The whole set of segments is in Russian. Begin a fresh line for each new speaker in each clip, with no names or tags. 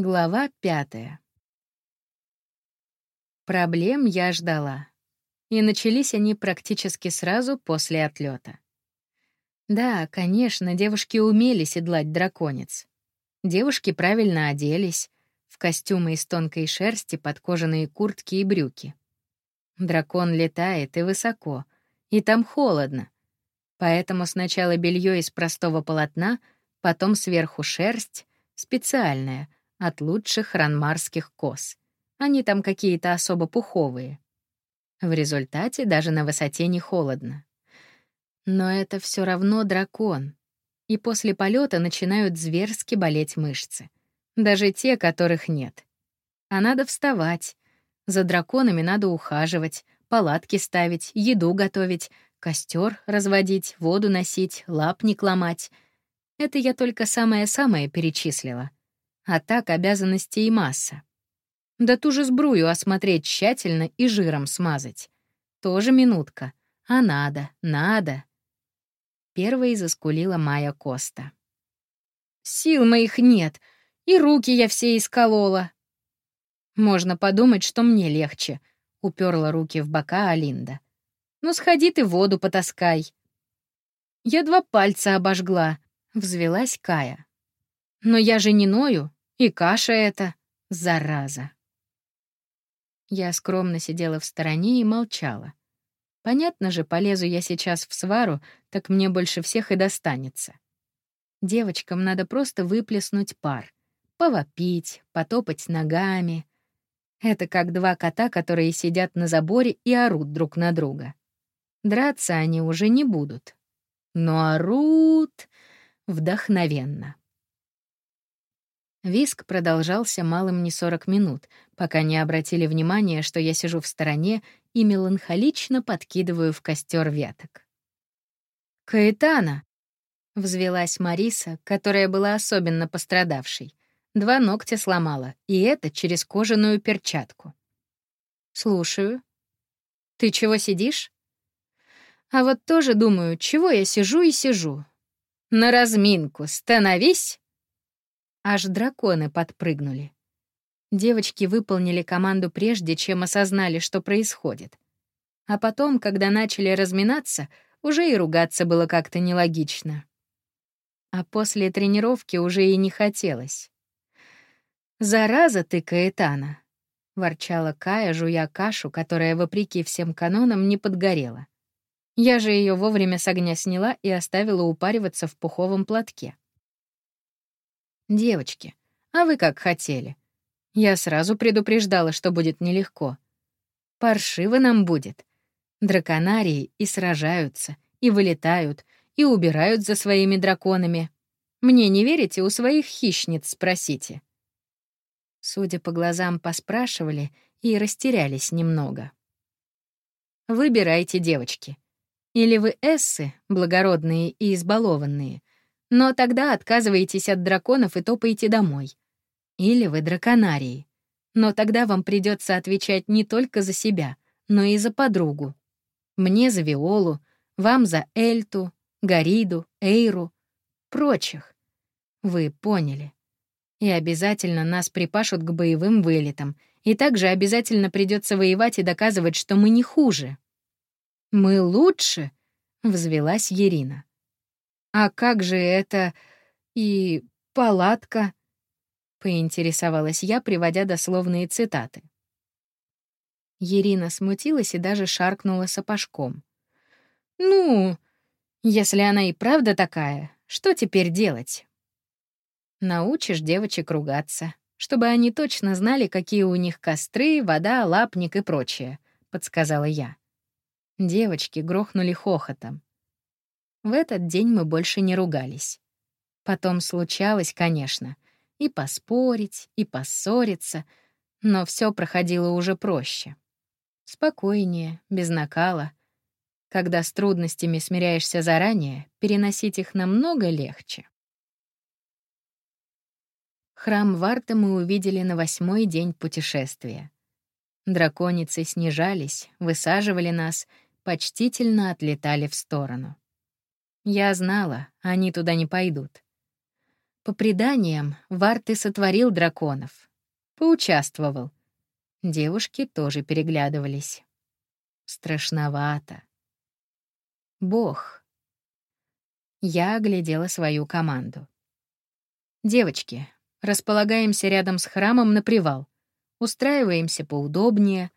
Глава пятая. Проблем я ждала. И начались они практически сразу после отлета. Да, конечно, девушки умели седлать драконец. Девушки правильно оделись, в костюмы из тонкой шерсти под кожаные куртки и брюки. Дракон летает и высоко, и там холодно. Поэтому сначала белье из простого полотна, потом сверху шерсть, специальная, от лучших ранмарских коз. Они там какие-то особо пуховые. В результате даже на высоте не холодно. Но это все равно дракон. И после полета начинают зверски болеть мышцы. Даже те, которых нет. А надо вставать. За драконами надо ухаживать, палатки ставить, еду готовить, костер разводить, воду носить, лапник ломать. Это я только самое-самое перечислила. А так обязанностей и масса. Да ту же сбрую осмотреть тщательно и жиром смазать. Тоже минутка. А надо, надо. Первой заскулила Майя Коста. «Сил моих нет, и руки я все исколола». «Можно подумать, что мне легче», — уперла руки в бока Алинда. «Ну, сходи ты воду потаскай». «Я два пальца обожгла», — взвелась Кая. «Но я же не ною, и каша эта, зараза». Я скромно сидела в стороне и молчала. Понятно же, полезу я сейчас в свару, так мне больше всех и достанется. Девочкам надо просто выплеснуть пар, повопить, потопать ногами. Это как два кота, которые сидят на заборе и орут друг на друга. Драться они уже не будут. Но орут вдохновенно. Виск продолжался малым не 40 минут, пока не обратили внимания, что я сижу в стороне и меланхолично подкидываю в костер веток. «Каэтана!» — взвелась Мариса, которая была особенно пострадавшей. Два ногтя сломала, и это через кожаную перчатку. «Слушаю. Ты чего сидишь?» «А вот тоже думаю, чего я сижу и сижу. На разминку становись!» Аж драконы подпрыгнули. Девочки выполнили команду прежде, чем осознали, что происходит. А потом, когда начали разминаться, уже и ругаться было как-то нелогично. А после тренировки уже и не хотелось. «Зараза ты, Каэтана!» — ворчала Кая, жуя кашу, которая, вопреки всем канонам, не подгорела. Я же ее вовремя с огня сняла и оставила упариваться в пуховом платке. «Девочки, а вы как хотели?» Я сразу предупреждала, что будет нелегко. Паршиво нам будет. Драконарии и сражаются, и вылетают, и убирают за своими драконами. Мне не верите, у своих хищниц спросите. Судя по глазам, поспрашивали и растерялись немного. Выбирайте, девочки. Или вы эссы, благородные и избалованные, но тогда отказываетесь от драконов и топаете домой. Или вы драконарии. Но тогда вам придется отвечать не только за себя, но и за подругу. Мне за Виолу, вам за Эльту, Гариду, Эйру, прочих. Вы поняли. И обязательно нас припашут к боевым вылетам, и также обязательно придется воевать и доказывать, что мы не хуже. «Мы лучше?» — взвелась Ирина. «А как же это... и палатка?» — поинтересовалась я, приводя дословные цитаты. Ирина смутилась и даже шаркнула сапожком. «Ну, если она и правда такая, что теперь делать?» «Научишь девочек ругаться, чтобы они точно знали, какие у них костры, вода, лапник и прочее», — подсказала я. Девочки грохнули хохотом. В этот день мы больше не ругались. Потом случалось, конечно, и поспорить, и поссориться, но все проходило уже проще. Спокойнее, без накала. Когда с трудностями смиряешься заранее, переносить их намного легче. Храм Варта мы увидели на восьмой день путешествия. Драконицы снижались, высаживали нас, почтительно отлетали в сторону. Я знала, они туда не пойдут. По преданиям, Варт и сотворил драконов. Поучаствовал. Девушки тоже переглядывались. Страшновато. Бог. Я оглядела свою команду. Девочки, располагаемся рядом с храмом на привал. Устраиваемся поудобнее.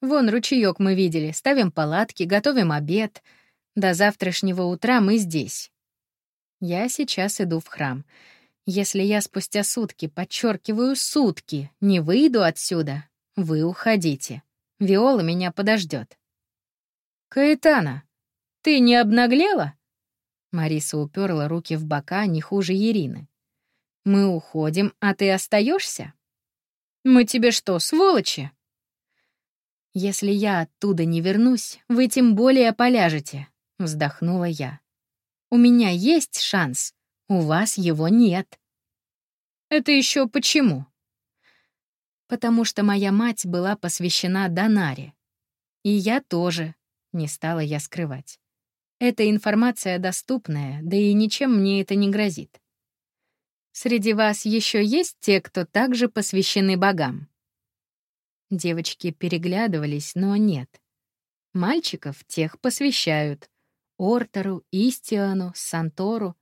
Вон ручеёк мы видели, ставим палатки, готовим обед. До завтрашнего утра мы здесь. Я сейчас иду в храм. Если я спустя сутки, подчеркиваю сутки, не выйду отсюда, вы уходите. Виола меня подождет. Каэтана, ты не обнаглела? Мариса уперла руки в бока не хуже Ирины. Мы уходим, а ты остаешься? Мы тебе что, сволочи? Если я оттуда не вернусь, вы тем более поляжете, вздохнула я. У меня есть шанс, у вас его нет. Это еще почему? Потому что моя мать была посвящена Донаре. И я тоже, не стала я скрывать. Эта информация доступная, да и ничем мне это не грозит. Среди вас еще есть те, кто также посвящены богам?» Девочки переглядывались, но нет. Мальчиков тех посвящают. Ортору, Истиану, Сантору.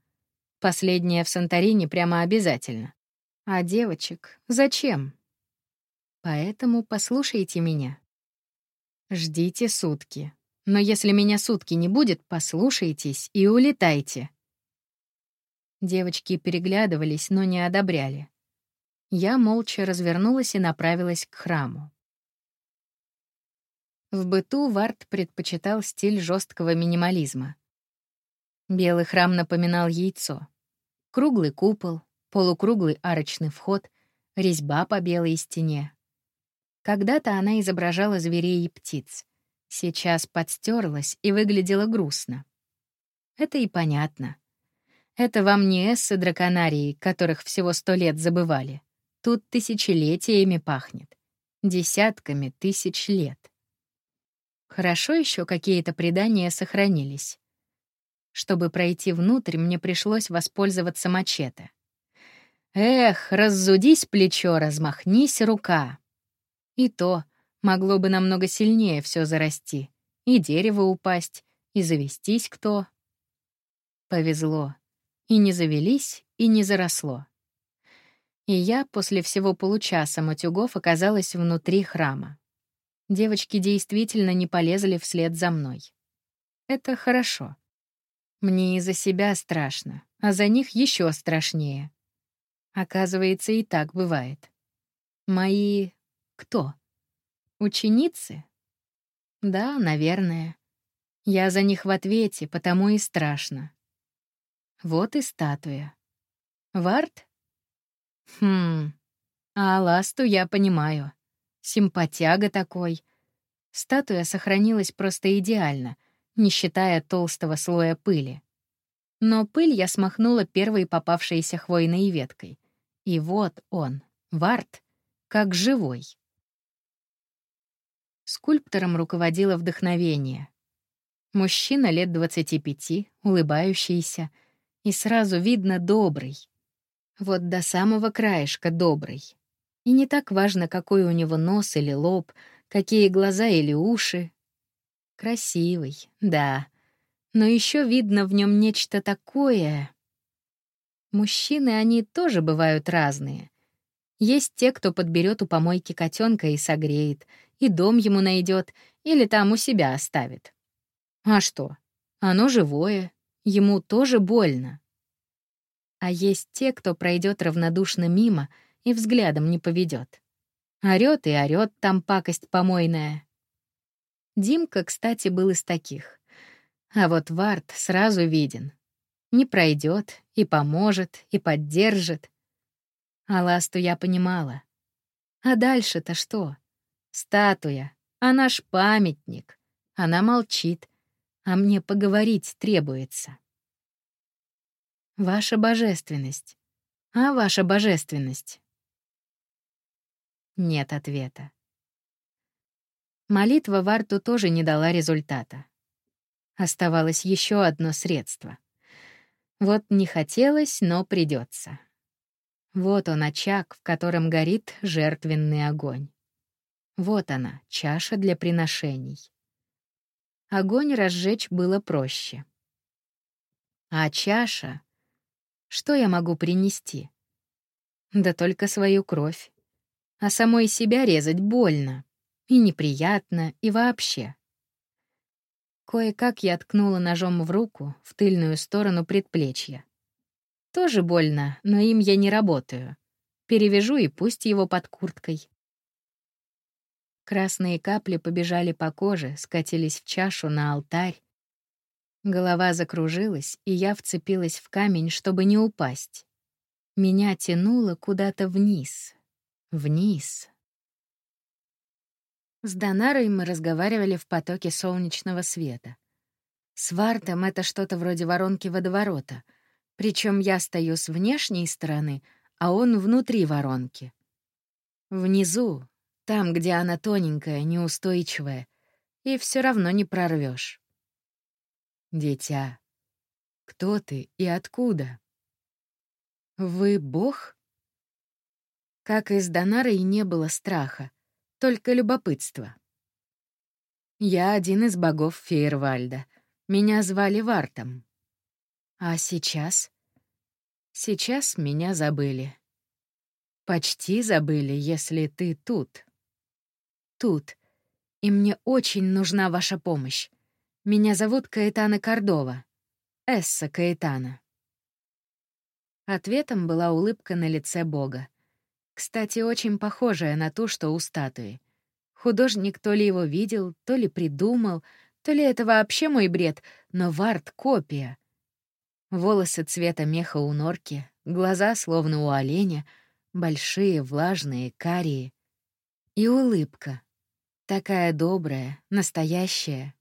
Последнее в Санторине прямо обязательно. А девочек зачем? Поэтому послушайте меня. Ждите сутки. Но если меня сутки не будет, послушайтесь и улетайте. Девочки переглядывались, но не одобряли. Я молча развернулась и направилась к храму. В быту Варт предпочитал стиль жесткого минимализма. Белый храм напоминал яйцо. Круглый купол, полукруглый арочный вход, резьба по белой стене. Когда-то она изображала зверей и птиц. Сейчас подстерлась и выглядела грустно. Это и понятно. Это вам не эссы драконарии, которых всего сто лет забывали. Тут тысячелетиями пахнет. Десятками тысяч лет. Хорошо еще какие-то предания сохранились. Чтобы пройти внутрь, мне пришлось воспользоваться мачете. Эх, раззудись плечо, размахнись рука. И то могло бы намного сильнее все зарасти. И дерево упасть, и завестись кто. Повезло. И не завелись, и не заросло. И я после всего получаса матюгов оказалась внутри храма. Девочки действительно не полезли вслед за мной. Это хорошо. Мне из-за себя страшно, а за них еще страшнее. Оказывается, и так бывает. Мои... кто? Ученицы? Да, наверное. Я за них в ответе, потому и страшно. Вот и статуя. Вард? Хм, а ласту я понимаю. Симпатяга такой. Статуя сохранилась просто идеально, не считая толстого слоя пыли. Но пыль я смахнула первой попавшейся хвойной веткой. И вот он, Вард, как живой. Скульптором руководило вдохновение. Мужчина лет 25, улыбающийся — и сразу видно добрый. Вот до самого краешка добрый. И не так важно, какой у него нос или лоб, какие глаза или уши. Красивый, да. Но еще видно в нем нечто такое. Мужчины, они тоже бывают разные. Есть те, кто подберет у помойки котенка и согреет, и дом ему найдет, или там у себя оставит. А что? Оно живое, ему тоже больно. А есть те, кто пройдет равнодушно мимо и взглядом не поведет. Орёт и орёт там пакость помойная. Димка, кстати, был из таких. А вот Варт сразу виден. Не пройдет и поможет, и поддержит. А ласту я понимала. А дальше-то что? Статуя, а наш памятник. Она молчит, а мне поговорить требуется. Ваша божественность. А ваша божественность? Нет ответа. Молитва Варту тоже не дала результата. Оставалось еще одно средство. Вот не хотелось, но придется. Вот он очаг, в котором горит жертвенный огонь. Вот она, чаша для приношений. Огонь разжечь было проще. А чаша? Что я могу принести? Да только свою кровь. А самой себя резать больно. И неприятно, и вообще. Кое-как я ткнула ножом в руку, в тыльную сторону предплечья. Тоже больно, но им я не работаю. Перевяжу и пусть его под курткой. Красные капли побежали по коже, скатились в чашу на алтарь. Голова закружилась, и я вцепилась в камень, чтобы не упасть. Меня тянуло куда-то вниз. Вниз. С Донарой мы разговаривали в потоке солнечного света. С Вартом это что-то вроде воронки водоворота — причем я стою с внешней стороны, а он внутри воронки. Внизу, там, где она тоненькая, неустойчивая, и все равно не прорвешь. Дитя, кто ты и откуда? Вы бог? Как из Донары и не было страха, только любопытство. Я один из богов Фейервальда. Меня звали Вартом. А сейчас? Сейчас меня забыли. Почти забыли, если ты тут. Тут. И мне очень нужна ваша помощь. Меня зовут Каэтана Кордова. Эсса Каэтана. Ответом была улыбка на лице Бога. Кстати, очень похожая на ту, что у статуи. Художник то ли его видел, то ли придумал, то ли это вообще мой бред, но Вард — копия. Волосы цвета меха у норки, глаза словно у оленя, большие, влажные, карие. И улыбка. Такая добрая, настоящая.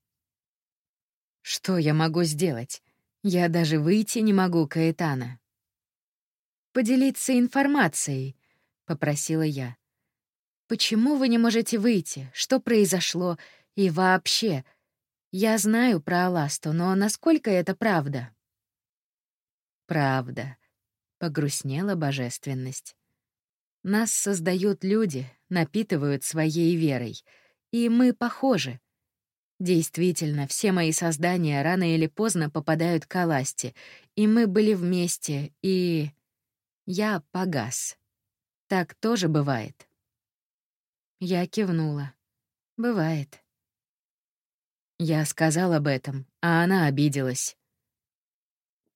Что я могу сделать? Я даже выйти не могу, Каэтана. «Поделиться информацией», — попросила я. «Почему вы не можете выйти? Что произошло? И вообще, я знаю про Аласту, но насколько это правда?» Правда. Погрустнела божественность. Нас создают люди, напитывают своей верой, и мы похожи. Действительно, все мои создания рано или поздно попадают к Аласте, и мы были вместе, и... Я погас. Так тоже бывает. Я кивнула. Бывает. Я сказал об этом, а она обиделась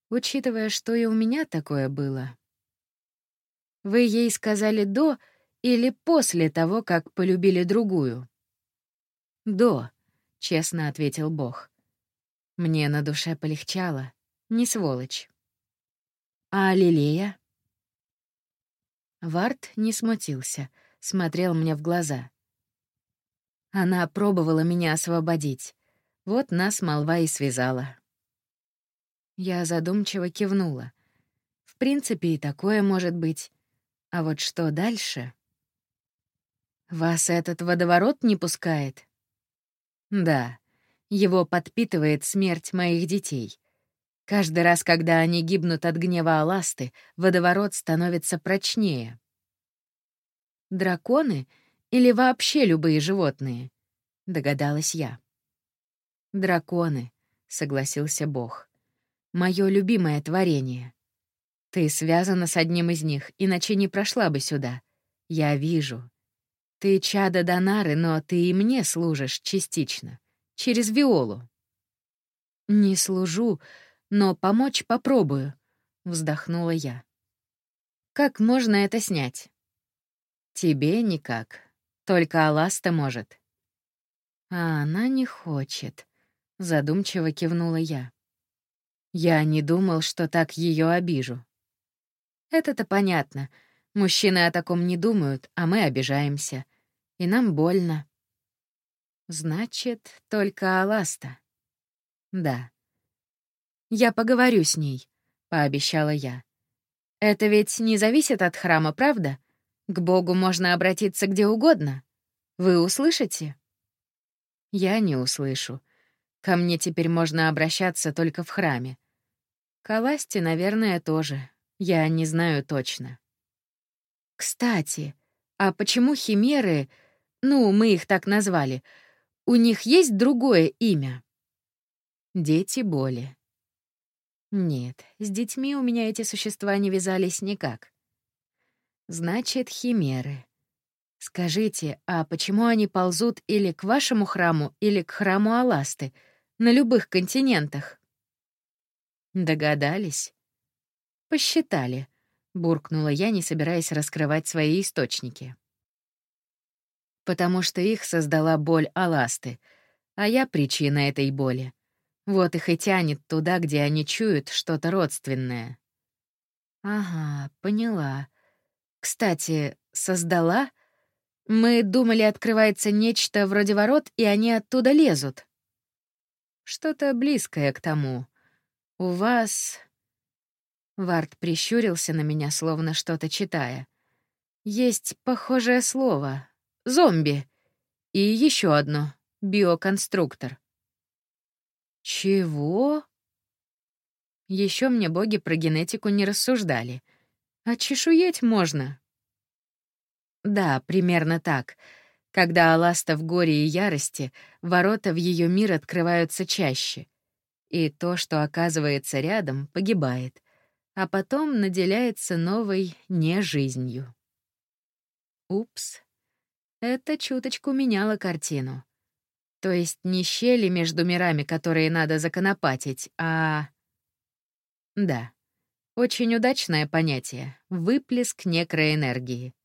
учитывая, что и у меня такое было. Вы ей сказали «до» или после того, как полюбили другую? «До», — честно ответил Бог. Мне на душе полегчало, не сволочь. А Лилея? Варт не смутился, смотрел мне в глаза. Она пробовала меня освободить. Вот нас молва и связала. Я задумчиво кивнула. В принципе, и такое может быть. А вот что дальше? Вас этот водоворот не пускает? Да, его подпитывает смерть моих детей. Каждый раз, когда они гибнут от гнева Аласты, водоворот становится прочнее. Драконы или вообще любые животные? Догадалась я. Драконы, согласился Бог мое любимое творение. Ты связана с одним из них, иначе не прошла бы сюда. Я вижу. Ты чада Донары, но ты и мне служишь частично, через Виолу. Не служу, но помочь попробую, вздохнула я. Как можно это снять? Тебе никак. Только Аласта может. А она не хочет, задумчиво кивнула я. Я не думал, что так ее обижу. Это-то понятно. Мужчины о таком не думают, а мы обижаемся. И нам больно. Значит, только Аласта. Да. Я поговорю с ней, пообещала я. Это ведь не зависит от храма, правда? К Богу можно обратиться где угодно. Вы услышите? Я не услышу. Ко мне теперь можно обращаться только в храме. К Аласте, наверное, тоже. Я не знаю точно. Кстати, а почему химеры, ну, мы их так назвали, у них есть другое имя? Дети боли. Нет, с детьми у меня эти существа не вязались никак. Значит, химеры. Скажите, а почему они ползут или к вашему храму, или к храму Аласты, на любых континентах? Догадались? Посчитали, буркнула я, не собираясь раскрывать свои источники. Потому что их создала боль Аласты, а я причина этой боли. Вот их и тянет туда, где они чуют что-то родственное. Ага, поняла. Кстати, создала? Мы думали, открывается нечто вроде ворот, и они оттуда лезут. Что-то близкое к тому. У вас... Вард прищурился на меня, словно что-то читая. Есть похожее слово. Зомби. И еще одно. Биоконструктор. Чего? Еще мне боги про генетику не рассуждали — а чешуеть можно. Да, примерно так. Когда Аласта в горе и ярости, ворота в ее мир открываются чаще. И то, что оказывается рядом, погибает, а потом наделяется новой нежизнью. Упс. Это чуточку меняло картину. То есть не щели между мирами, которые надо законопатить, а... Да. Очень удачное понятие — выплеск некроэнергии.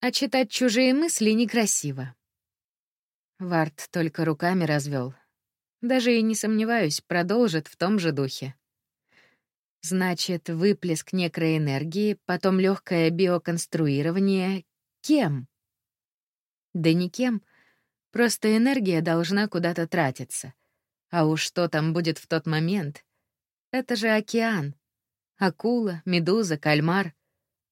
А читать чужие мысли некрасиво. Варт только руками развел. Даже и не сомневаюсь, продолжит в том же духе. Значит, выплеск некроэнергии, потом легкое биоконструирование. Кем? Да никем. Просто энергия должна куда-то тратиться. А уж что там будет в тот момент? Это же океан. Акула, медуза, кальмар.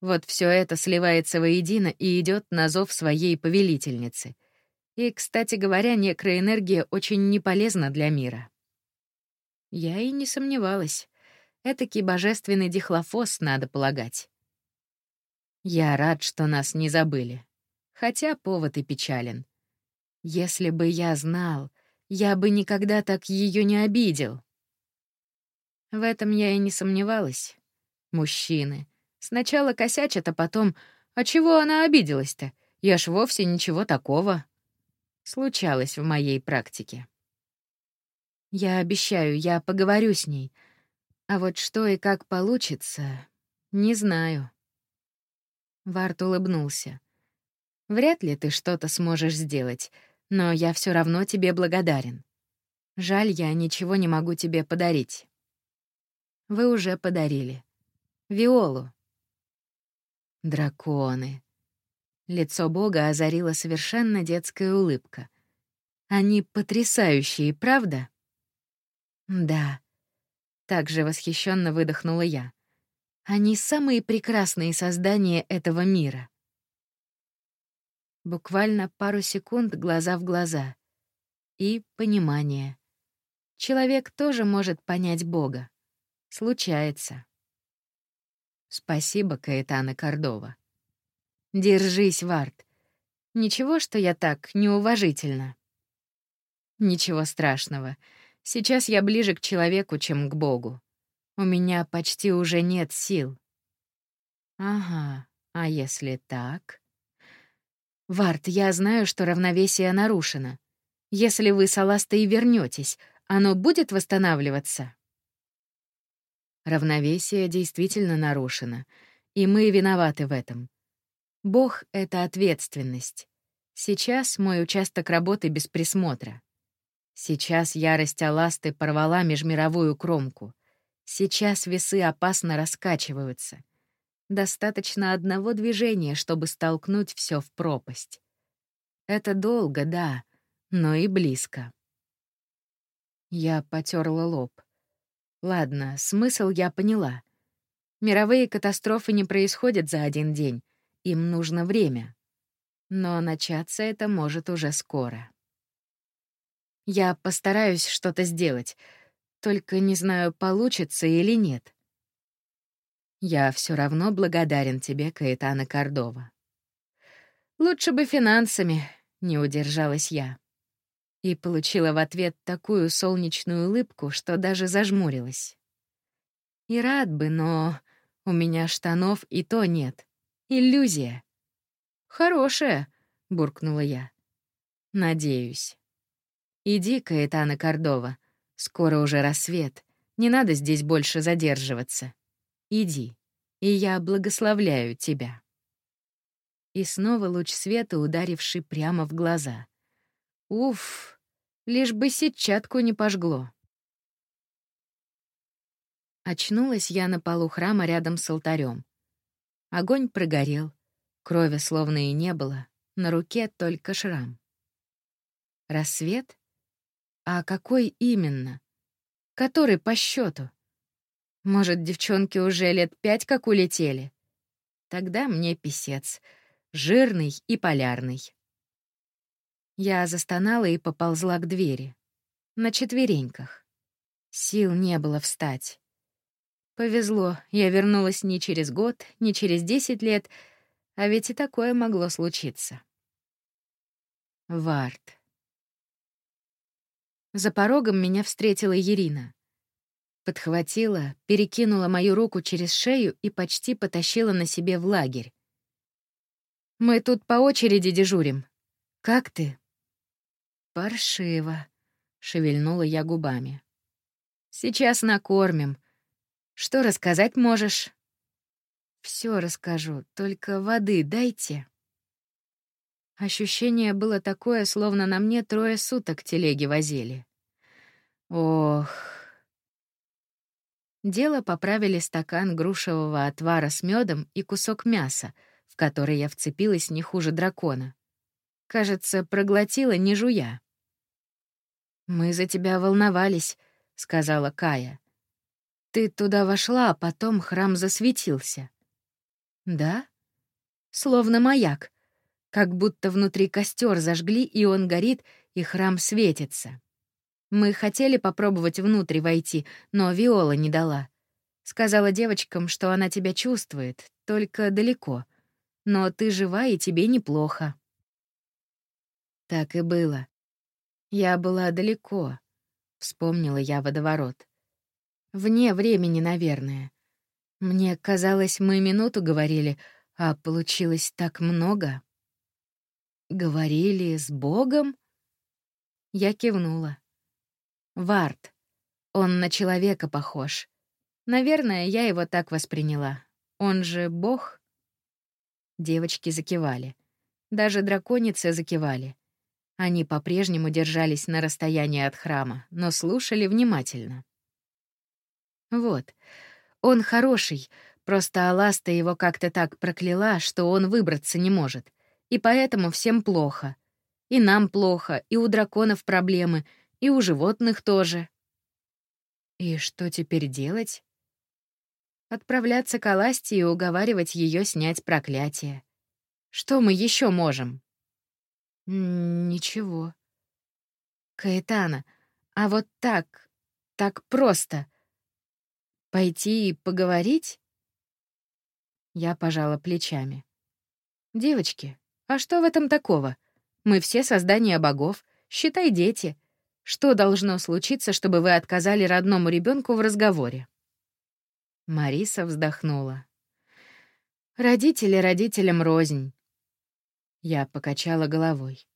Вот все это сливается воедино и идет на зов своей повелительницы. И, кстати говоря, некроэнергия очень неполезна для мира. Я и не сомневалась. Этакий божественный дихлофос, надо полагать. Я рад, что нас не забыли. Хотя повод и печален. Если бы я знал, я бы никогда так ее не обидел. В этом я и не сомневалась. Мужчины. Сначала косячат, а потом... А чего она обиделась-то? Я ж вовсе ничего такого. Случалось в моей практике. Я обещаю, я поговорю с ней. А вот что и как получится, не знаю. Варт улыбнулся. Вряд ли ты что-то сможешь сделать, но я все равно тебе благодарен. Жаль, я ничего не могу тебе подарить. Вы уже подарили. Виолу. Драконы. Лицо бога озарила совершенно детская улыбка. Они потрясающие, правда? Да. Также восхищенно выдохнула я. Они самые прекрасные создания этого мира. Буквально пару секунд глаза в глаза. И понимание. Человек тоже может понять Бога. Случается. Спасибо, Каэтана Кордова. Держись, Вард. Ничего, что я так неуважительно. Ничего страшного. Сейчас я ближе к человеку, чем к Богу. У меня почти уже нет сил. Ага, а если так? Вард, я знаю, что равновесие нарушено. Если вы с Аластой вернетесь, оно будет восстанавливаться? Равновесие действительно нарушено, и мы виноваты в этом. Бог — это ответственность. Сейчас мой участок работы без присмотра. Сейчас ярость Аласты порвала межмировую кромку. Сейчас весы опасно раскачиваются. Достаточно одного движения, чтобы столкнуть все в пропасть. Это долго, да, но и близко. Я потерла лоб. Ладно, смысл я поняла. Мировые катастрофы не происходят за один день. Им нужно время. Но начаться это может уже скоро. Я постараюсь что-то сделать, только не знаю, получится или нет. Я все равно благодарен тебе, Каэтана Кордова. Лучше бы финансами, не удержалась я. И получила в ответ такую солнечную улыбку, что даже зажмурилась. И рад бы, но у меня штанов и то нет. Иллюзия. Хорошая, буркнула я. Надеюсь. Иди, Каэтана Кордова. Скоро уже рассвет. Не надо здесь больше задерживаться. Иди, и я благословляю тебя. И снова луч света, ударивший прямо в глаза. Уф, лишь бы сетчатку не пожгло. Очнулась я на полу храма рядом с алтарем. Огонь прогорел, крови словно и не было, на руке только шрам. Рассвет? А какой именно? Который по счету? Может, девчонки уже лет пять как улетели? Тогда мне писец. Жирный и полярный. Я застонала и поползла к двери. На четвереньках. Сил не было встать. Повезло, я вернулась не через год, не через десять лет, а ведь и такое могло случиться. Вард. За порогом меня встретила Ирина. Подхватила, перекинула мою руку через шею и почти потащила на себе в лагерь. «Мы тут по очереди дежурим. Как ты?» «Паршиво», — шевельнула я губами. «Сейчас накормим», что рассказать можешь? Все расскажу, только воды дайте. Ощущение было такое, словно на мне трое суток телеги возили. Ох. Дело поправили стакан грушевого отвара с медом и кусок мяса, в который я вцепилась не хуже дракона. Кажется, проглотила, не жуя. «Мы за тебя волновались», — сказала Кая. Ты туда вошла, а потом храм засветился. Да? Словно маяк. Как будто внутри костер зажгли, и он горит, и храм светится. Мы хотели попробовать внутрь войти, но Виола не дала. Сказала девочкам, что она тебя чувствует, только далеко. Но ты жива, и тебе неплохо. Так и было. Я была далеко, вспомнила я водоворот. Вне времени, наверное. Мне казалось, мы минуту говорили, а получилось так много. Говорили с Богом? Я кивнула. Вард. Он на человека похож. Наверное, я его так восприняла. Он же Бог? Девочки закивали. Даже драконицы закивали. Они по-прежнему держались на расстоянии от храма, но слушали внимательно. Вот. Он хороший, просто Аласта его как-то так прокляла, что он выбраться не может. И поэтому всем плохо. И нам плохо, и у драконов проблемы, и у животных тоже. И что теперь делать? Отправляться к Аласте и уговаривать ее снять проклятие. Что мы еще можем? Ничего. Каэтана, а вот так, так просто. Пойти и поговорить? Я пожала плечами. Девочки, а что в этом такого? Мы все создания богов, считай дети. Что должно случиться, чтобы вы отказали родному ребенку в разговоре? Мариса вздохнула. Родители родителям рознь. Я покачала головой.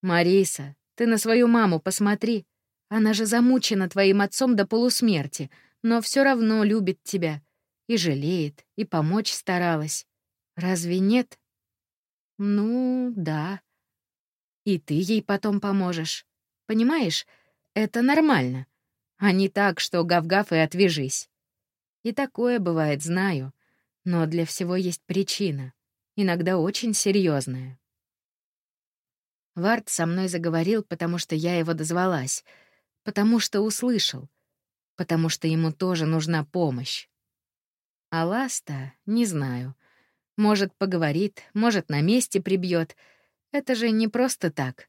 Мариса, ты на свою маму посмотри. Она же замучена твоим отцом до полусмерти — но все равно любит тебя и жалеет, и помочь старалась. Разве нет? Ну, да. И ты ей потом поможешь. Понимаешь, это нормально, а не так, что гав-гав и отвяжись. И такое бывает, знаю, но для всего есть причина, иногда очень серьезная. Вард со мной заговорил, потому что я его дозвалась, потому что услышал, потому что ему тоже нужна помощь. А Ласта, не знаю. Может, поговорит, может, на месте прибьет. Это же не просто так.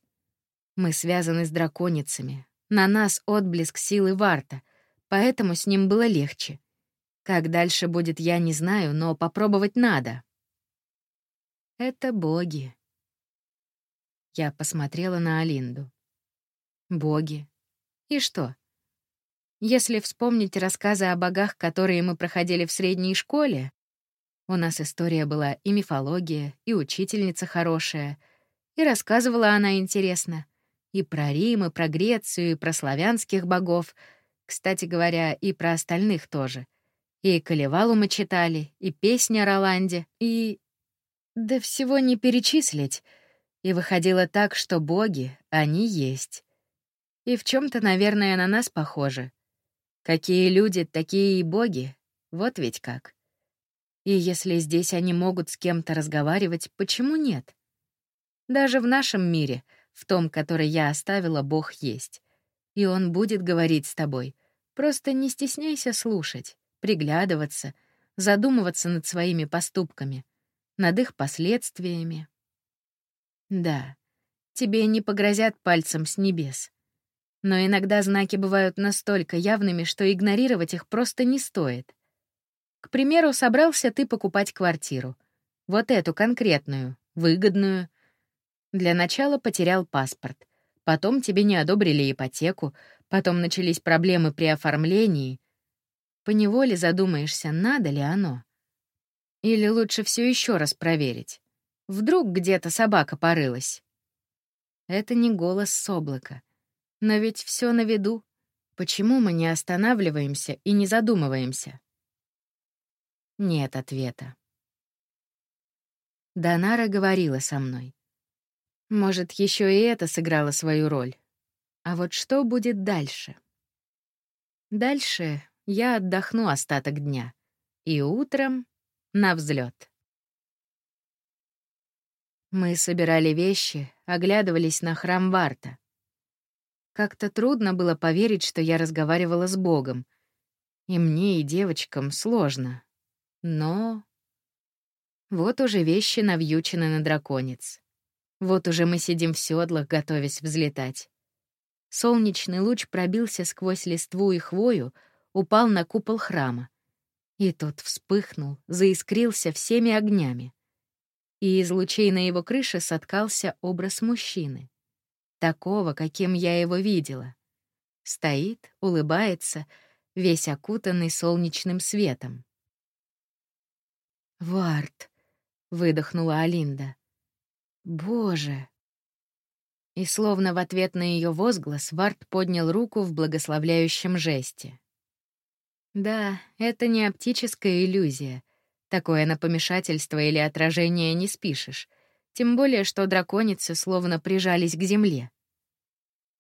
Мы связаны с драконицами. На нас отблеск силы Варта, поэтому с ним было легче. Как дальше будет, я не знаю, но попробовать надо. Это боги. Я посмотрела на Алинду. Боги. И что? Если вспомнить рассказы о богах, которые мы проходили в средней школе, у нас история была и мифология, и учительница хорошая, и рассказывала она интересно. И про Рим, и про Грецию, и про славянских богов. Кстати говоря, и про остальных тоже. И Калевалу мы читали, и песни о Роланде, и... Да всего не перечислить. И выходило так, что боги, они есть. И в чем то наверное, на нас похожи. Какие люди, такие и боги. Вот ведь как. И если здесь они могут с кем-то разговаривать, почему нет? Даже в нашем мире, в том, который я оставила, Бог есть. И Он будет говорить с тобой. Просто не стесняйся слушать, приглядываться, задумываться над своими поступками, над их последствиями. Да, тебе не погрозят пальцем с небес. Но иногда знаки бывают настолько явными, что игнорировать их просто не стоит. К примеру, собрался ты покупать квартиру. Вот эту конкретную, выгодную. Для начала потерял паспорт. Потом тебе не одобрили ипотеку. Потом начались проблемы при оформлении. Поневоле задумаешься, надо ли оно. Или лучше все еще раз проверить. Вдруг где-то собака порылась. Это не голос с облака. Но ведь все на виду. Почему мы не останавливаемся и не задумываемся? Нет ответа. Донара говорила со мной. Может, еще и это сыграло свою роль. А вот что будет дальше? Дальше я отдохну остаток дня. И утром на взлет. Мы собирали вещи, оглядывались на храм Варта. Как-то трудно было поверить, что я разговаривала с Богом. И мне, и девочкам сложно, но... Вот уже вещи навьючены на драконец. Вот уже мы сидим в седлах, готовясь взлетать. Солнечный луч пробился сквозь листву и хвою, упал на купол храма. И тот вспыхнул, заискрился всеми огнями. И из лучей на его крыше соткался образ мужчины. Такого, каким я его видела. Стоит, улыбается, весь окутанный солнечным светом. «Вард», — выдохнула Алинда. «Боже!» И словно в ответ на ее возглас Вард поднял руку в благословляющем жесте. Да, это не оптическая иллюзия. Такое на помешательство или отражение не спишешь. Тем более, что драконицы словно прижались к земле.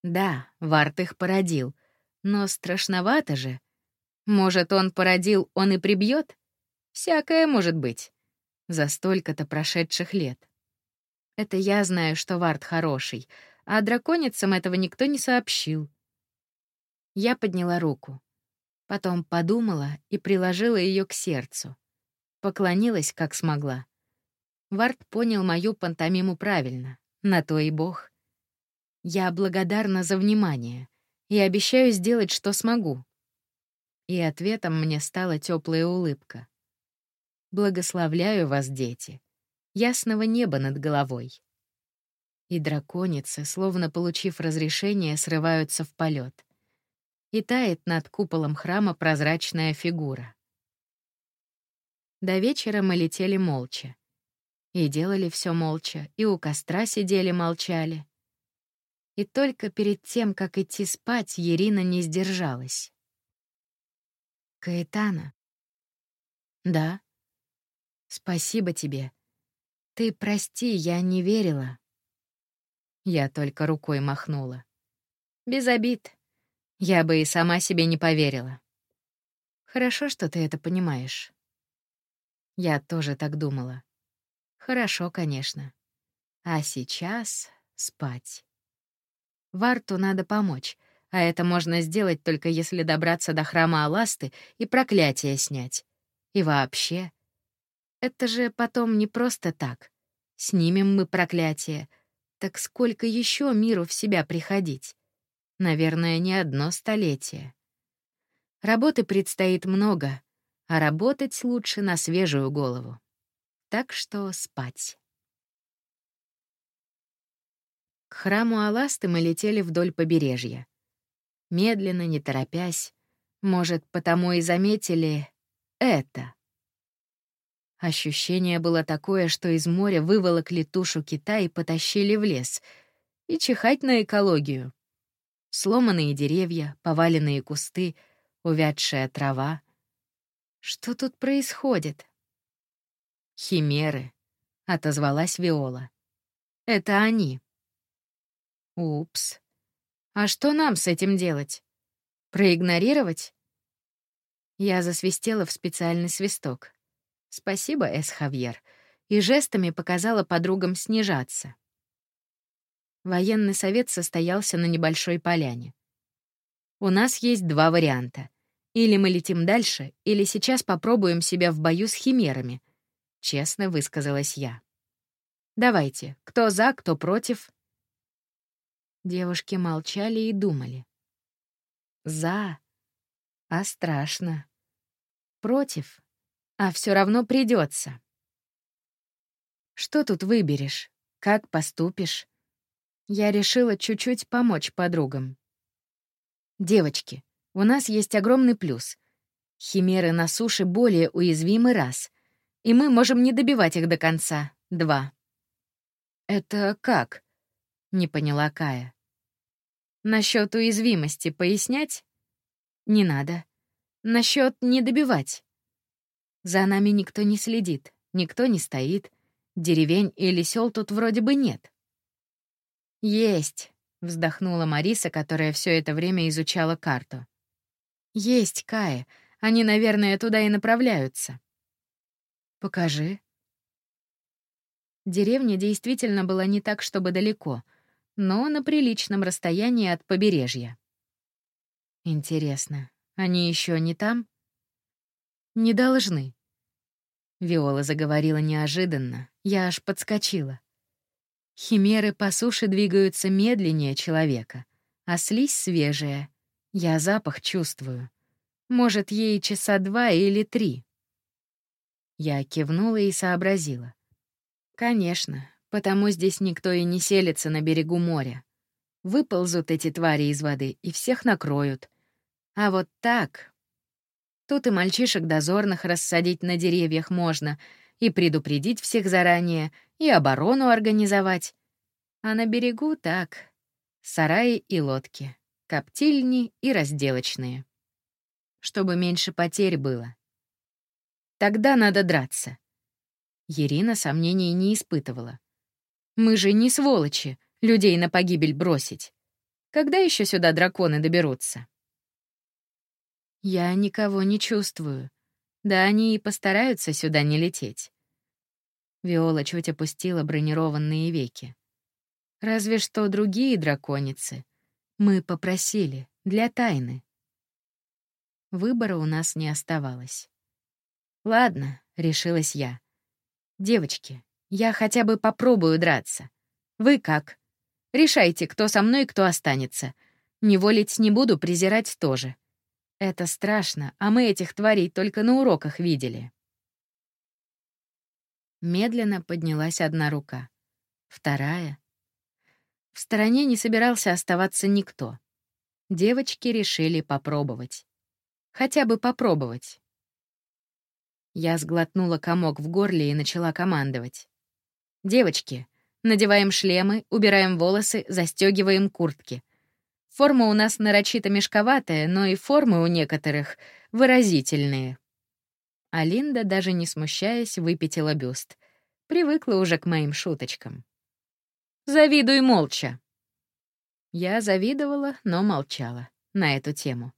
Да, Вард их породил. Но страшновато же. Может, он породил, он и прибьет? Всякое может быть. За столько-то прошедших лет. Это я знаю, что Вард хороший, а драконицам этого никто не сообщил. Я подняла руку. Потом подумала и приложила ее к сердцу. Поклонилась, как смогла. Вард понял мою пантомиму правильно. На то и бог. Я благодарна за внимание и обещаю сделать, что смогу. И ответом мне стала теплая улыбка. Благословляю вас, дети. Ясного неба над головой. И драконицы, словно получив разрешение, срываются в полет. И тает над куполом храма прозрачная фигура. До вечера мы летели молча. И делали все молча, и у костра сидели молчали. И только перед тем, как идти спать, Ирина не сдержалась. «Каэтана?» «Да», Спасибо тебе. Ты прости, я не верила. Я только рукой махнула. Без обид. Я бы и сама себе не поверила. Хорошо, что ты это понимаешь. Я тоже так думала. Хорошо, конечно. А сейчас спать. Варту надо помочь, а это можно сделать только если добраться до храма Аласты и проклятие снять. И вообще, это же потом не просто так. Снимем мы проклятие. Так сколько еще миру в себя приходить? Наверное, не одно столетие. Работы предстоит много, а работать лучше на свежую голову. Так что спать. К храму Аласты мы летели вдоль побережья. Медленно, не торопясь. Может, потому и заметили это. Ощущение было такое, что из моря выволокли тушу кита и потащили в лес. И чихать на экологию. Сломанные деревья, поваленные кусты, увядшая трава. Что тут происходит? «Химеры», — отозвалась Виола. «Это они». «Упс. А что нам с этим делать? Проигнорировать?» Я засвистела в специальный свисток. «Спасибо, Эс Хавьер», и жестами показала подругам снижаться. Военный совет состоялся на небольшой поляне. У нас есть два варианта. Или мы летим дальше, или сейчас попробуем себя в бою с химерами, — честно высказалась я. «Давайте, кто за, кто против?» Девушки молчали и думали. «За, а страшно. Против, а все равно придется. Что тут выберешь? Как поступишь?» Я решила чуть-чуть помочь подругам. «Девочки, у нас есть огромный плюс. Химеры на суше более уязвимы раз, и мы можем не добивать их до конца — два. «Это как?» — не поняла Кая. Насчет уязвимости пояснять? Не надо. Насчет не добивать. За нами никто не следит, никто не стоит. Деревень или сел тут вроде бы нет. Есть, вздохнула Мариса, которая все это время изучала карту. Есть, Кая. Они, наверное, туда и направляются. Покажи. Деревня действительно была не так, чтобы далеко, но на приличном расстоянии от побережья. Интересно, они еще не там? Не должны. Виола заговорила неожиданно, я аж подскочила. Химеры по суше двигаются медленнее человека, а слизь свежая. Я запах чувствую. Может, ей часа два или три. Я кивнула и сообразила. Конечно, потому здесь никто и не селится на берегу моря. Выползут эти твари из воды и всех накроют. А вот так... Тут и мальчишек дозорных рассадить на деревьях можно, и предупредить всех заранее, и оборону организовать. А на берегу так. Сараи и лодки, коптильни и разделочные. Чтобы меньше потерь было. Тогда надо драться. Ирина сомнений не испытывала. Мы же не сволочи, людей на погибель бросить. Когда еще сюда драконы доберутся? Я никого не чувствую. Да они и постараются сюда не лететь. Виола чуть опустила бронированные веки. Разве что другие драконицы. Мы попросили, для тайны. Выбора у нас не оставалось. «Ладно», — решилась я. «Девочки, я хотя бы попробую драться. Вы как? Решайте, кто со мной, кто останется. Неволить не буду, презирать тоже. Это страшно, а мы этих тварей только на уроках видели». Медленно поднялась одна рука. Вторая. В стороне не собирался оставаться никто. Девочки решили попробовать. Хотя бы попробовать. Я сглотнула комок в горле и начала командовать. «Девочки, надеваем шлемы, убираем волосы, застегиваем куртки. Форма у нас нарочито мешковатая, но и формы у некоторых выразительные». Алинда, даже не смущаясь, выпятила бюст. Привыкла уже к моим шуточкам. «Завидуй молча». Я завидовала, но молчала на эту тему.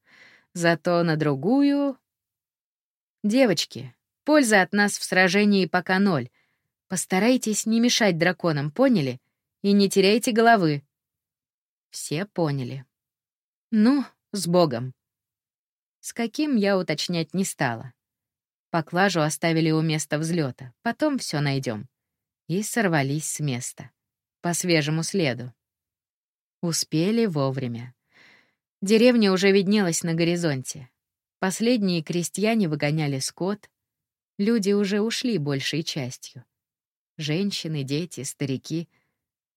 Зато на другую... «Девочки, Польза от нас в сражении пока ноль. Постарайтесь не мешать драконам, поняли? И не теряйте головы. Все поняли. Ну, с Богом. С каким я уточнять не стала. Поклажу оставили у места взлета, потом все найдем. И сорвались с места. По свежему следу. Успели вовремя. Деревня уже виднелась на горизонте. Последние крестьяне выгоняли скот. Люди уже ушли большей частью. Женщины, дети, старики.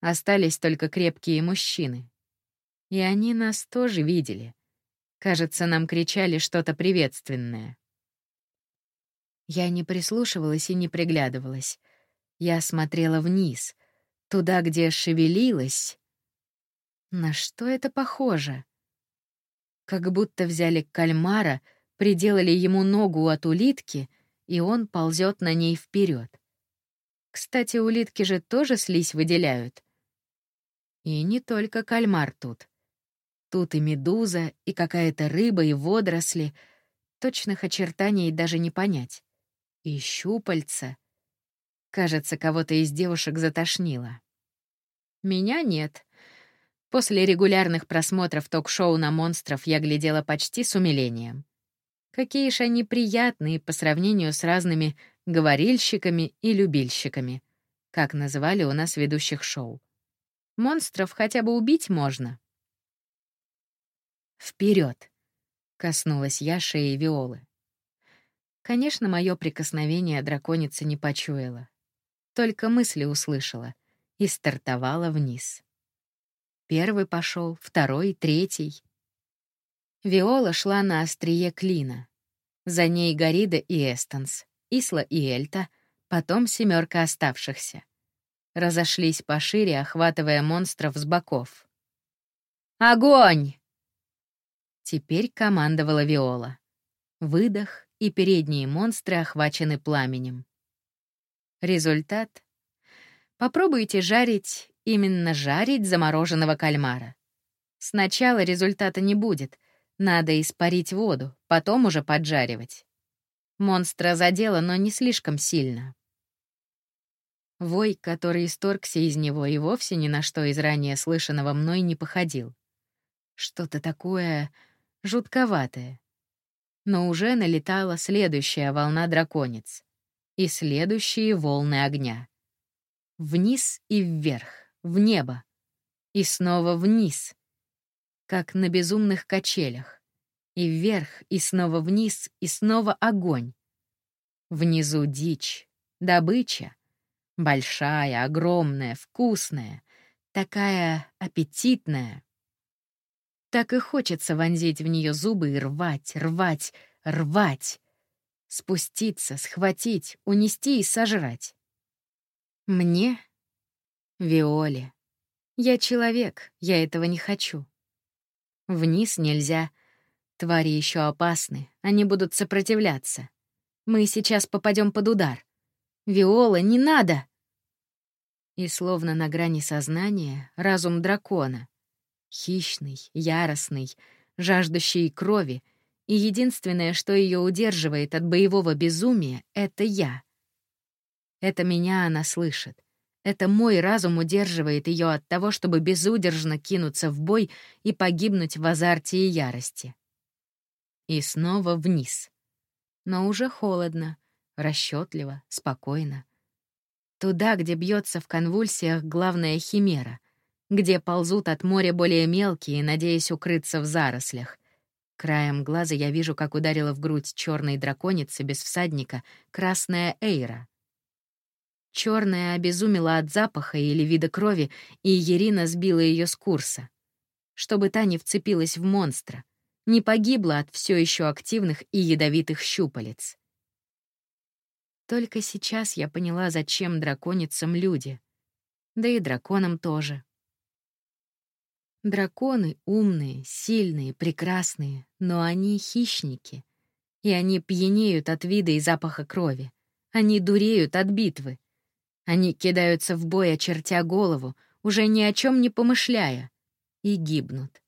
Остались только крепкие мужчины. И они нас тоже видели. Кажется, нам кричали что-то приветственное. Я не прислушивалась и не приглядывалась. Я смотрела вниз, туда, где шевелилась. На что это похоже? Как будто взяли кальмара, приделали ему ногу от улитки, и он ползет на ней вперед. Кстати, улитки же тоже слизь выделяют. И не только кальмар тут. Тут и медуза, и какая-то рыба, и водоросли. Точных очертаний даже не понять. И щупальца. Кажется, кого-то из девушек затошнило. Меня нет. После регулярных просмотров ток-шоу на монстров я глядела почти с умилением. Какие же они приятные по сравнению с разными говорильщиками и любильщиками, как называли у нас ведущих шоу. Монстров хотя бы убить можно. Вперед! коснулась я шеи Виолы. Конечно, мое прикосновение драконица не почуяла. Только мысли услышала и стартовала вниз. Первый пошел, второй, третий. Виола шла на острие клина. За ней Горида и Эстонс, Исла и Эльта, потом семерка оставшихся. Разошлись пошире, охватывая монстров с боков. «Огонь!» Теперь командовала Виола. Выдох, и передние монстры охвачены пламенем. Результат? Попробуйте жарить Именно жарить замороженного кальмара. Сначала результата не будет. Надо испарить воду, потом уже поджаривать. Монстра задело, но не слишком сильно. Вой, который исторгся из него, и вовсе ни на что из ранее слышанного мной не походил. Что-то такое жутковатое. Но уже налетала следующая волна драконец. И следующие волны огня. Вниз и вверх в небо и снова вниз, как на безумных качелях, и вверх, и снова вниз, и снова огонь. Внизу дичь, добыча, большая, огромная, вкусная, такая аппетитная. Так и хочется вонзить в нее зубы и рвать, рвать, рвать. Спуститься, схватить, унести и сожрать. Мне Виоле. Я человек, я этого не хочу. Вниз нельзя. Твари еще опасны, они будут сопротивляться. Мы сейчас попадем под удар. Виола, не надо! И словно на грани сознания разум дракона. Хищный, яростный, жаждущий крови, и единственное, что ее удерживает от боевого безумия, — это я. Это меня она слышит. Это мой разум удерживает ее от того, чтобы безудержно кинуться в бой и погибнуть в азарте и ярости. И снова вниз. Но уже холодно, расчетливо, спокойно. Туда, где бьется в конвульсиях главная химера, где ползут от моря более мелкие, надеясь укрыться в зарослях. Краем глаза я вижу, как ударила в грудь черной драконицы без всадника красная Эйра — Черная обезумела от запаха или вида крови, и Ирина сбила ее с курса. Чтобы та не вцепилась в монстра, не погибла от все еще активных и ядовитых щупалец. Только сейчас я поняла, зачем драконицам люди. Да и драконам тоже. Драконы умные, сильные, прекрасные, но они хищники. И они пьянеют от вида и запаха крови. Они дуреют от битвы. Они кидаются в бой, очертя голову, уже ни о чем не помышляя, и гибнут.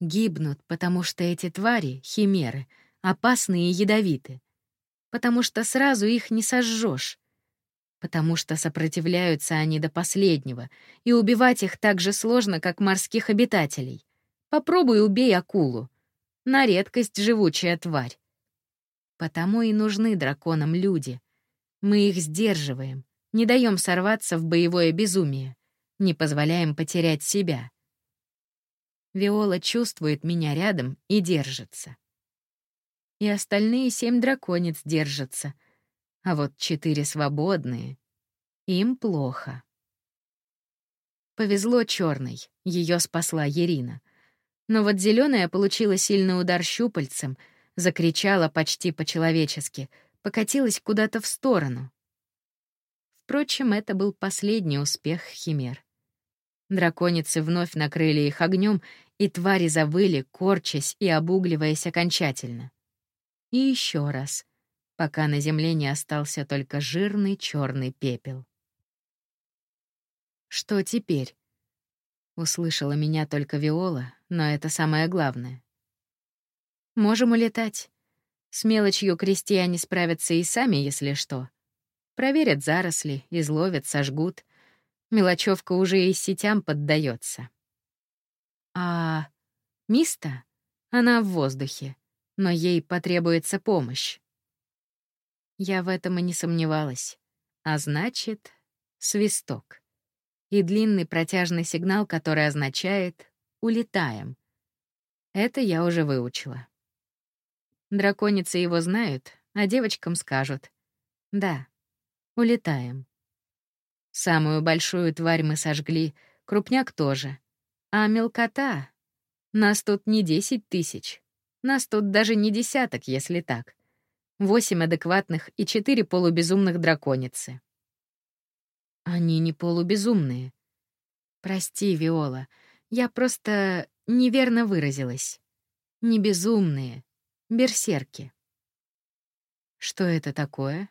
Гибнут, потому что эти твари, химеры, опасны и ядовиты, потому что сразу их не сожжешь, потому что сопротивляются они до последнего, и убивать их так же сложно, как морских обитателей. Попробуй убей акулу. На редкость живучая тварь. Потому и нужны драконам люди — мы их сдерживаем, не даем сорваться в боевое безумие, не позволяем потерять себя. Виола чувствует меня рядом и держится. и остальные семь драконец держатся. А вот четыре свободные. Им плохо. Повезло черной, ее спасла Ерина. Но вот зеленая получила сильный удар щупальцем, закричала почти по-человечески, покатилась куда-то в сторону. Впрочем, это был последний успех химер. Драконицы вновь накрыли их огнем, и твари завыли, корчась и обугливаясь окончательно. И еще раз, пока на земле не остался только жирный черный пепел. «Что теперь?» Услышала меня только Виола, но это самое главное. «Можем улетать. С мелочью крестьяне справятся и сами, если что. Проверят заросли, изловят, сожгут. Мелочевка уже и сетям поддается. А Миста? Она в воздухе, но ей потребуется помощь. Я в этом и не сомневалась. А значит, свисток. И длинный протяжный сигнал, который означает «улетаем». Это я уже выучила. Драконицы его знают, а девочкам скажут «да, улетаем». Самую большую тварь мы сожгли, крупняк тоже. А мелкота? Нас тут не десять тысяч. Нас тут даже не десяток, если так. Восемь адекватных и четыре полубезумных драконицы. Они не полубезумные. Прости, Виола, я просто неверно выразилась. Не безумные, берсерки. Что это такое?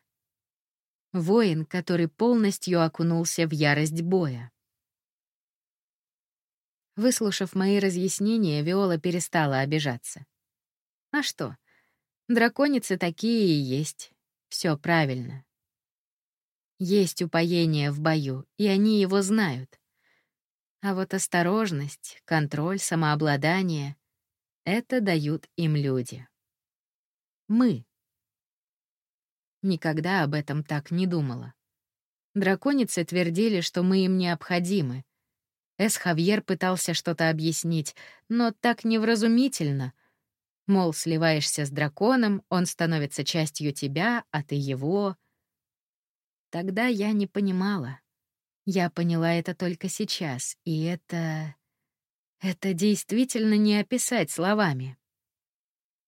Воин, который полностью окунулся в ярость боя. Выслушав мои разъяснения, Виола перестала обижаться. А что? Драконицы такие и есть. Все правильно. Есть упоение в бою, и они его знают. А вот осторожность, контроль, самообладание — это дают им люди. Мы. Никогда об этом так не думала. Драконицы твердили, что мы им необходимы. Эс Хавьер пытался что-то объяснить, но так невразумительно. Мол, сливаешься с драконом, он становится частью тебя, а ты его. Тогда я не понимала. Я поняла это только сейчас, и это... Это действительно не описать словами.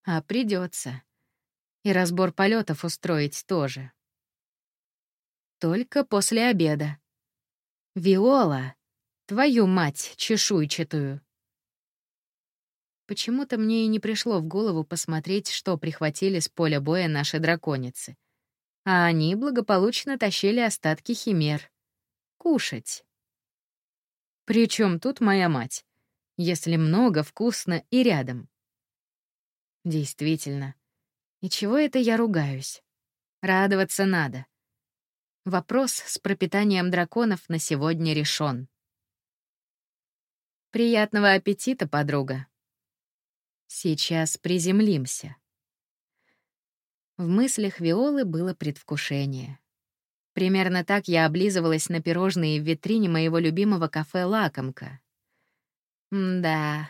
А придется и разбор полетов устроить тоже. Только после обеда. Виола, твою мать чешуйчатую. Почему-то мне и не пришло в голову посмотреть, что прихватили с поля боя наши драконицы. А они благополучно тащили остатки химер. Кушать. Причем тут моя мать? Если много, вкусно и рядом. Действительно, и чего это я ругаюсь? Радоваться надо. Вопрос с пропитанием драконов на сегодня решен. Приятного аппетита, подруга. Сейчас приземлимся. В мыслях Виолы было предвкушение. Примерно так я облизывалась на пирожные в витрине моего любимого кафе «Лакомка». М да,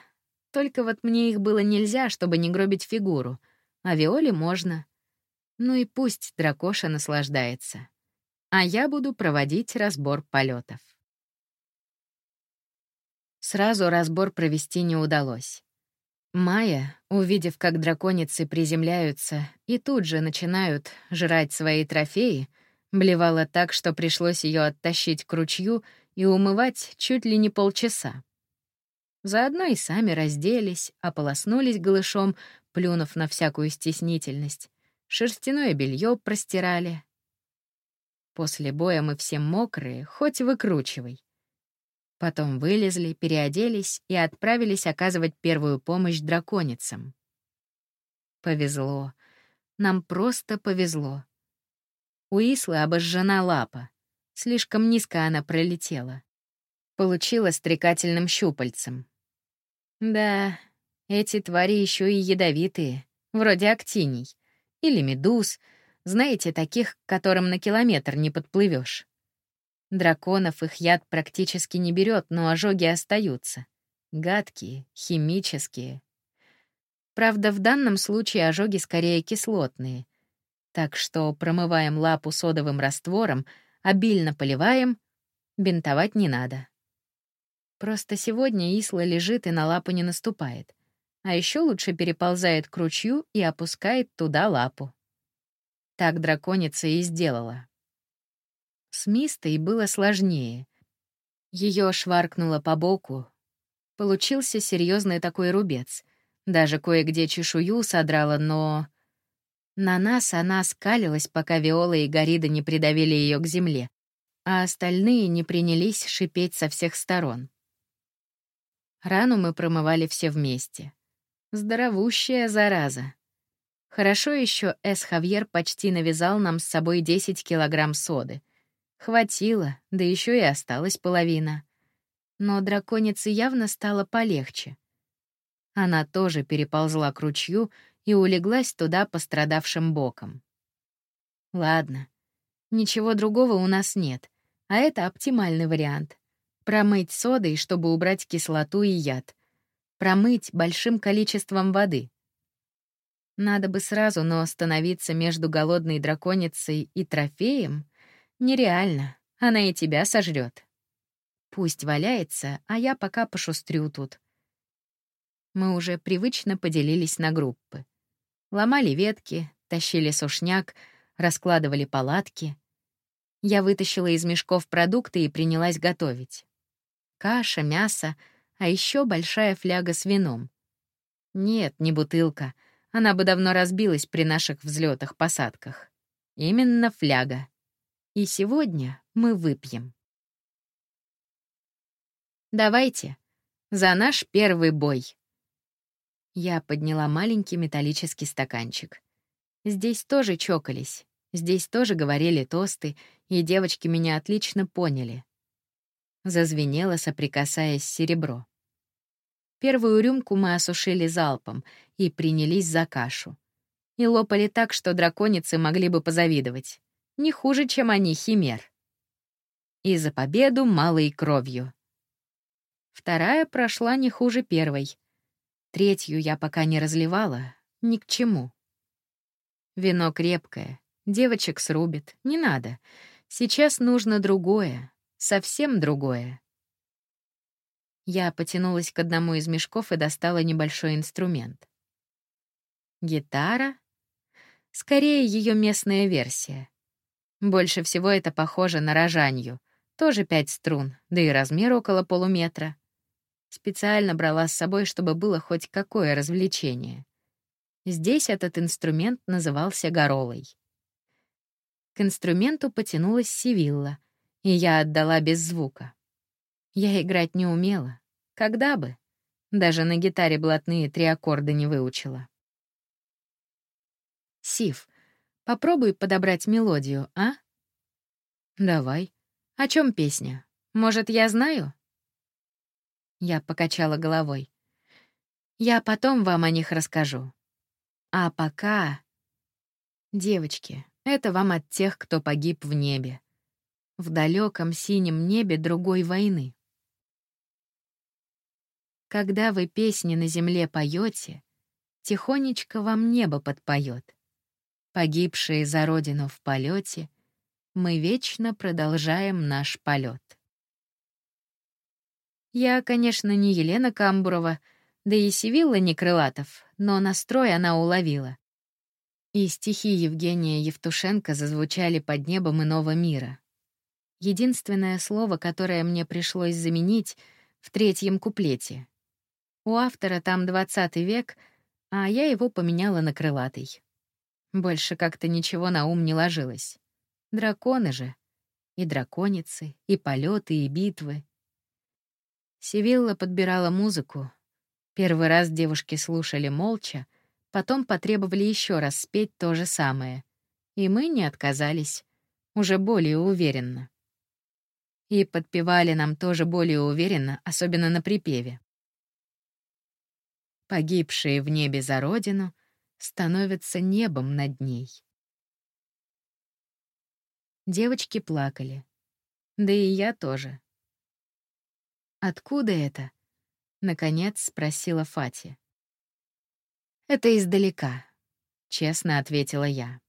только вот мне их было нельзя, чтобы не гробить фигуру — а Виоле можно. Ну и пусть дракоша наслаждается. А я буду проводить разбор полетов. Сразу разбор провести не удалось. Майя, увидев, как драконицы приземляются и тут же начинают жрать свои трофеи, блевала так, что пришлось ее оттащить к ручью и умывать чуть ли не полчаса. Заодно и сами разделись, ополоснулись голышом, плюнув на всякую стеснительность. Шерстяное белье простирали. После боя мы все мокрые, хоть выкручивай. Потом вылезли, переоделись и отправились оказывать первую помощь драконицам. Повезло. Нам просто повезло. У Ислы обожжена лапа. Слишком низко она пролетела. Получила стрекательным щупальцем. Да, эти твари еще и ядовитые, вроде актиний. Или медуз, знаете, таких, к которым на километр не подплывешь. Драконов их яд практически не берет, но ожоги остаются. Гадкие, химические. Правда, в данном случае ожоги скорее кислотные. Так что промываем лапу содовым раствором, обильно поливаем, бинтовать не надо. Просто сегодня Исла лежит и на лапу не наступает. А еще лучше переползает к ручью и опускает туда лапу. Так драконица и сделала. С Мистой было сложнее. Ее шваркнуло по боку. Получился серьезный такой рубец. Даже кое-где чешую содрала, но... На нас она скалилась, пока Виола и Горида не придавили ее к земле, а остальные не принялись шипеть со всех сторон. Рану мы промывали все вместе. Здоровущая зараза. Хорошо еще Эс Хавьер почти навязал нам с собой 10 килограмм соды. Хватило, да еще и осталась половина. Но драконице явно стало полегче. Она тоже переползла к ручью и улеглась туда пострадавшим боком. Ладно, ничего другого у нас нет, а это оптимальный вариант. Промыть содой, чтобы убрать кислоту и яд. Промыть большим количеством воды. Надо бы сразу, но остановиться между голодной драконицей и трофеем нереально, она и тебя сожрет. Пусть валяется, а я пока пошустрю тут мы уже привычно поделились на группы. Ломали ветки, тащили сушняк, раскладывали палатки. Я вытащила из мешков продукты и принялась готовить. Каша, мясо, а еще большая фляга с вином. Нет, не бутылка. Она бы давно разбилась при наших взлетах посадках Именно фляга. И сегодня мы выпьем. Давайте. За наш первый бой. Я подняла маленький металлический стаканчик. Здесь тоже чокались, здесь тоже говорили тосты, и девочки меня отлично поняли. Зазвенело, соприкасаясь серебро. Первую рюмку мы осушили залпом и принялись за кашу. И лопали так, что драконицы могли бы позавидовать. Не хуже, чем они, химер. И за победу малой кровью. Вторая прошла не хуже первой — Третью я пока не разливала, ни к чему. Вино крепкое, девочек срубит, не надо. Сейчас нужно другое, совсем другое. Я потянулась к одному из мешков и достала небольшой инструмент. Гитара? Скорее, ее местная версия. Больше всего это похоже на рожанью. Тоже пять струн, да и размер около полуметра. Специально брала с собой, чтобы было хоть какое развлечение. Здесь этот инструмент назывался горолой. К инструменту потянулась Сивилла, и я отдала без звука. Я играть не умела. Когда бы? Даже на гитаре блатные три аккорда не выучила. Сив, попробуй подобрать мелодию, а? Давай. О чем песня? Может, я знаю? Я покачала головой. Я потом вам о них расскажу. А пока... Девочки, это вам от тех, кто погиб в небе. В далеком синем небе другой войны. Когда вы песни на земле поете, тихонечко вам небо подпоет. Погибшие за родину в полете, мы вечно продолжаем наш полет. Я, конечно, не Елена Камбурова, да и Сивилла не Крылатов, но настрой она уловила. И стихи Евгения Евтушенко зазвучали под небом иного мира. Единственное слово, которое мне пришлось заменить, в третьем куплете. У автора там 20 век, а я его поменяла на крылатый. Больше как-то ничего на ум не ложилось. Драконы же. И драконицы, и полеты, и битвы. Сивилла подбирала музыку. Первый раз девушки слушали молча, потом потребовали еще раз спеть то же самое. И мы не отказались, уже более уверенно. И подпевали нам тоже более уверенно, особенно на припеве. Погибшие в небе за родину становятся небом над ней. Девочки плакали. Да и я тоже. «Откуда это?» — наконец спросила Фати. Это издалека, честно ответила я.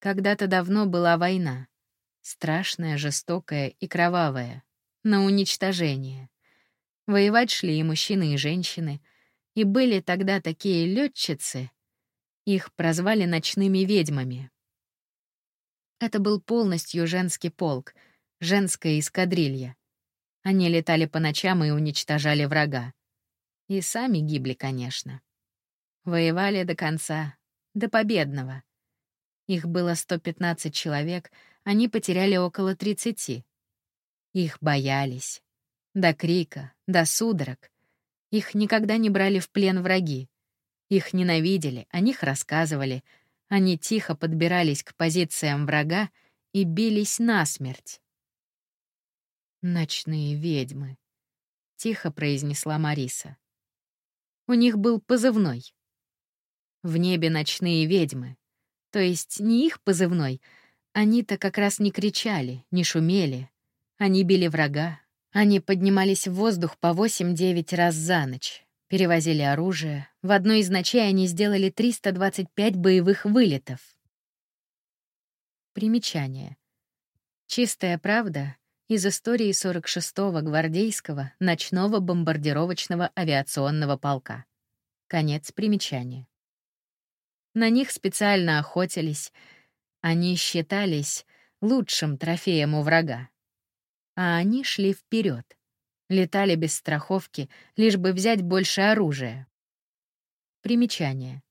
Когда-то давно была война. Страшная, жестокая и кровавая. На уничтожение. Воевать шли и мужчины, и женщины. И были тогда такие летчицы. Их прозвали ночными ведьмами. Это был полностью женский полк, женская эскадрилья. Они летали по ночам и уничтожали врага. И сами гибли, конечно. Воевали до конца, до победного. Их было 115 человек, они потеряли около 30. Их боялись. До крика, до судорог. Их никогда не брали в плен враги. Их ненавидели, о них рассказывали. Они тихо подбирались к позициям врага и бились насмерть. «Ночные ведьмы», — тихо произнесла Мариса. У них был позывной. В небе ночные ведьмы. То есть не их позывной. Они-то как раз не кричали, не шумели. Они били врага. Они поднимались в воздух по 8-9 раз за ночь. Перевозили оружие. В одной из ночей они сделали 325 боевых вылетов. Примечание. Чистая правда из истории 46-го гвардейского ночного бомбардировочного авиационного полка. Конец примечания. На них специально охотились. Они считались лучшим трофеем у врага. А они шли вперед, летали без страховки, лишь бы взять больше оружия. Примечание.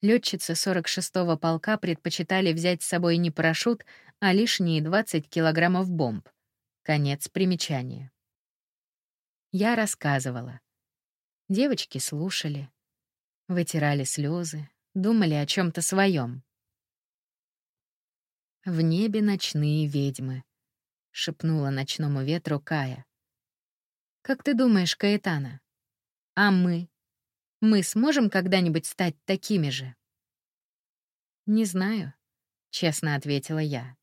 Летчицы 46-го полка предпочитали взять с собой не парашют, а лишние 20 килограммов бомб. Конец примечания. Я рассказывала. Девочки слушали, вытирали слезы, думали о чем то своем. «В небе ночные ведьмы», — шепнула ночному ветру Кая. «Как ты думаешь, Каэтана? А мы? Мы сможем когда-нибудь стать такими же?» «Не знаю», — честно ответила я.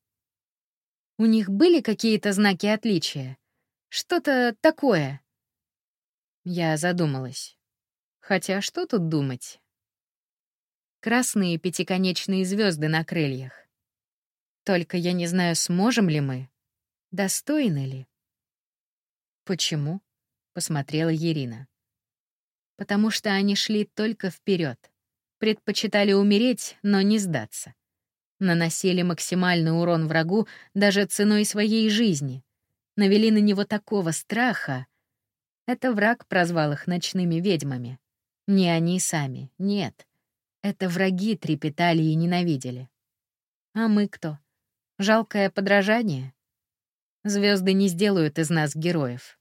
У них были какие-то знаки отличия? Что-то такое?» Я задумалась. Хотя что тут думать? Красные пятиконечные звезды на крыльях. Только я не знаю, сможем ли мы, достойны ли. «Почему?» — посмотрела Ирина. «Потому что они шли только вперед, предпочитали умереть, но не сдаться наносили максимальный урон врагу даже ценой своей жизни, навели на него такого страха. Это враг прозвал их ночными ведьмами. Не они сами, нет. Это враги трепетали и ненавидели. А мы кто? Жалкое подражание? Звезды не сделают из нас героев.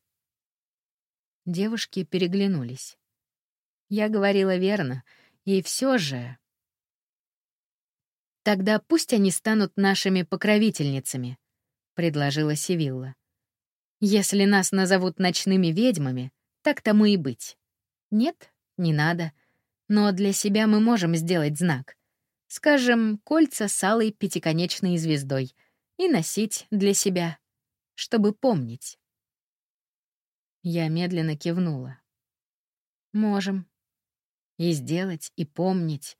Девушки переглянулись. Я говорила верно, и все же Тогда пусть они станут нашими покровительницами, предложила Сивилла. Если нас назовут ночными ведьмами, так тому и быть. Нет, не надо. Но для себя мы можем сделать знак. Скажем, кольца с алой пятиконечной звездой и носить для себя, чтобы помнить. Я медленно кивнула. Можем. И сделать, и помнить,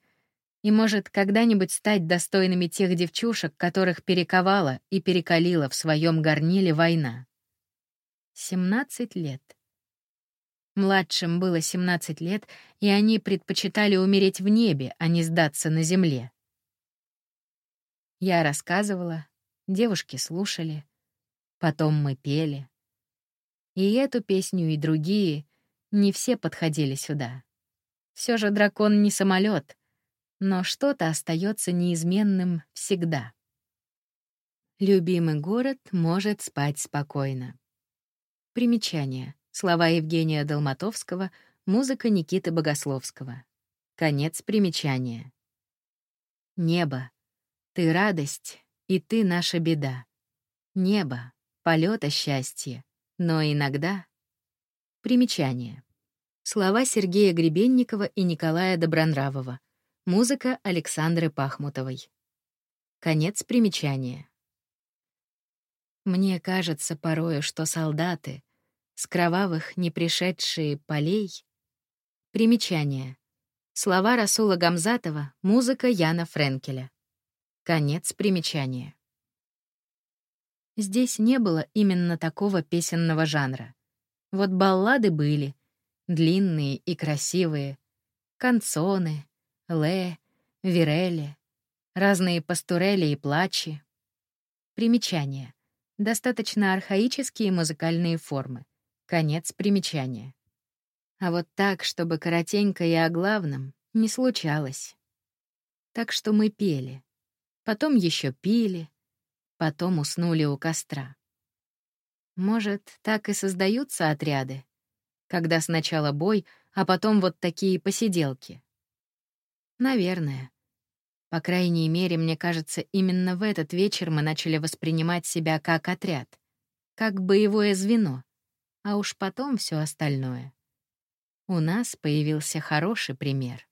и, может, когда-нибудь стать достойными тех девчушек, которых перековала и перекалила в своем горниле война. 17 лет. Младшим было 17 лет, и они предпочитали умереть в небе, а не сдаться на земле. Я рассказывала, девушки слушали, потом мы пели. И эту песню, и другие, не все подходили сюда. Все же дракон не самолет, но что-то остается неизменным всегда. Любимый город может спать спокойно. Примечание. Слова Евгения Долматовского, музыка Никиты Богословского. Конец примечания. Небо. Ты радость, и ты наша беда. Небо — полета счастья, но иногда... Примечание. Слова Сергея Гребенникова и Николая Добронравова. Музыка Александры Пахмутовой. Конец примечания. Мне кажется порою, что солдаты, с кровавых не пришедшие полей... Примечание. Слова Расула Гамзатова, музыка Яна Френкеля. Конец примечания. Здесь не было именно такого песенного жанра. Вот баллады были, длинные и красивые, канцоны, ле, вирели, разные пастурели и плачи. Примечание. Достаточно архаические музыкальные формы. Конец примечания. А вот так, чтобы коротенько и о главном, не случалось. Так что мы пели. Потом еще пили. Потом уснули у костра. Может, так и создаются отряды? Когда сначала бой, а потом вот такие посиделки. Наверное. По крайней мере, мне кажется, именно в этот вечер мы начали воспринимать себя как отряд, как боевое звено, а уж потом все остальное. У нас появился хороший пример.